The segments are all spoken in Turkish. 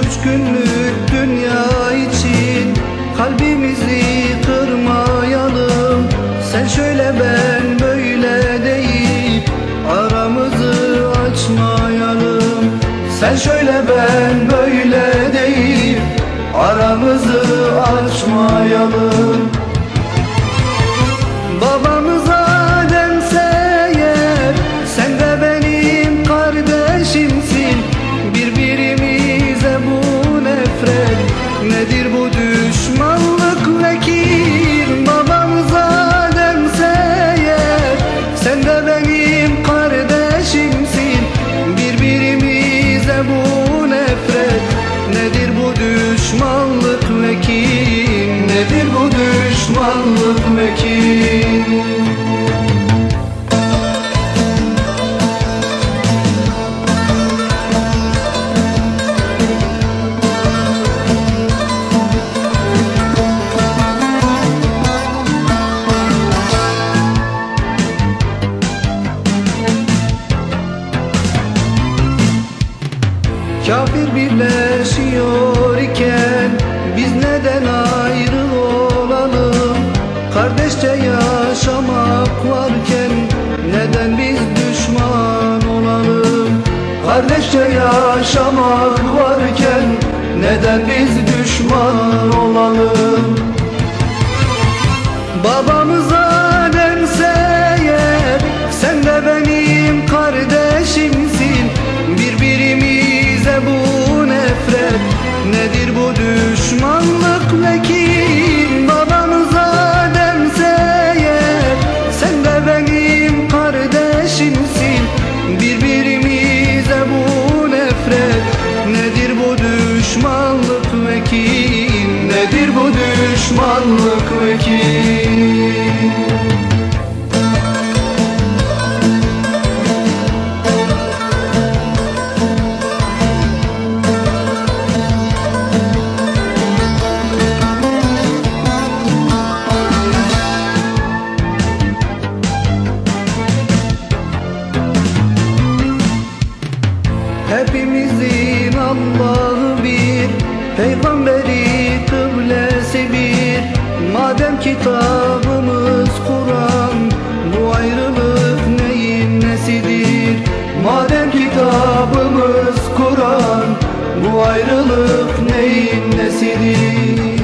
üç günlük dünya için Kalbimizi kırmayalım. Sen şöyle ben böyle deyip Aramızı açmayalım. Sen şöyle ben böyle Nedir bu düşmanlık vekil Babamız Ademse eğer Sen de benim kardeşimsin. Birbirimize bu nefret. Nedir bu düşmanlık vekil Nedir bu düşmanlık vekil Kafir birleşiyor iken biz neden ayrı olalım? Kardeşçe yaşamak varken neden biz düşman olalım? Kardeşçe yaşamak varken neden biz düşman? Düşmanlık vekil babamıza dense eğer Sen de benim kardeşimsin Birbirimize bu nefret. Nedir bu düşmanlık vekil Nedir bu düşmanlık vekil Peygamberi kıblesi bir Madem kitabımız Kur'an Bu ayrılık neyin nesidir? Madem kitabımız Kur'an Bu ayrılık neyin nesidir?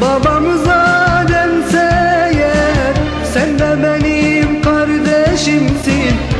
Babamız Ademse yer Sen de benim kardeşimsin.